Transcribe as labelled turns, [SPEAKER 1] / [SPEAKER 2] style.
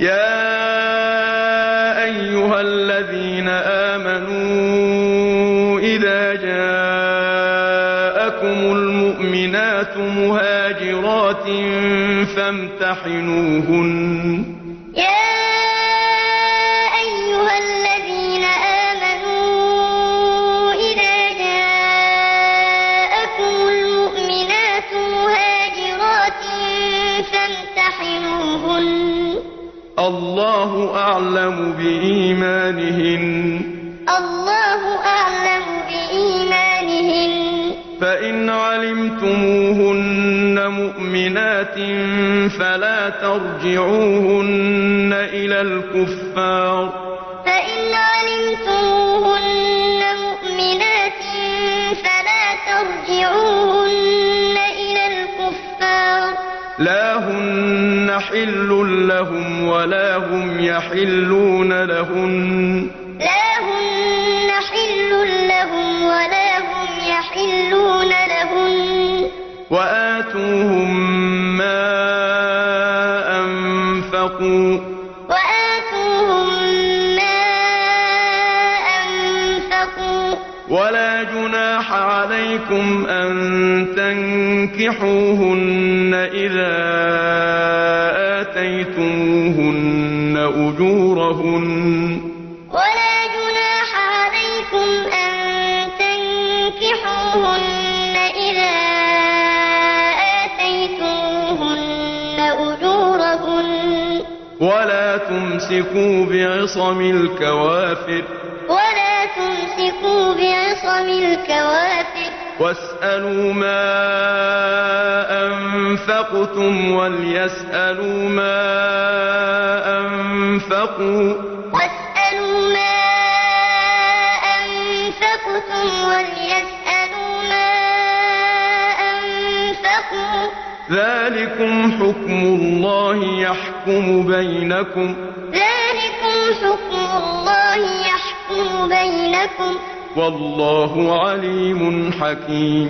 [SPEAKER 1] يا أيها الذين آمنوا إذا جاءكم المؤمنات مهاجرات فامتحنوهن
[SPEAKER 2] يا أيها الذين آمنوا إذا جاءكم المؤمنات مهاجرات فامتحنوهن
[SPEAKER 1] الله أعلم بإيمانهن.
[SPEAKER 2] الله أعلم بإيمانهن.
[SPEAKER 1] فإن علمتموهن مؤمنات فلا ترجعوهن إلى الكفار.
[SPEAKER 2] فإن علمتموهن مؤمنات فلا ترجعوهن إلى الكفار.
[SPEAKER 1] لا هن حل لهم ولا هم يحلون لهن.
[SPEAKER 2] لا هن حل لهم ولا هم يحلون لهن.
[SPEAKER 1] وآتوهم ما أنفقوا.
[SPEAKER 2] وآتوهم ما أنفقوا.
[SPEAKER 1] ولا جناح عليكم أن تنكحوهن إذا آتيتموهن أجورهن.
[SPEAKER 2] ولا جناح عليكم أن تنكحوهن إذا آتيتموهن أجورهن.
[SPEAKER 1] ولا تمسكوا بعصم الكوافر.
[SPEAKER 2] ولا تمسكوا بعصم الكوافر.
[SPEAKER 1] واسألوا ما أنفقتم وليسألوا ما أنفقوا
[SPEAKER 2] واسألوا ما أنفقتم وليسألوا ما أنفقوا
[SPEAKER 1] ذلكم حكم الله يحكم بينكم
[SPEAKER 2] ذلكم حكم الله يحكم بينكم
[SPEAKER 1] والله عليم حكيم.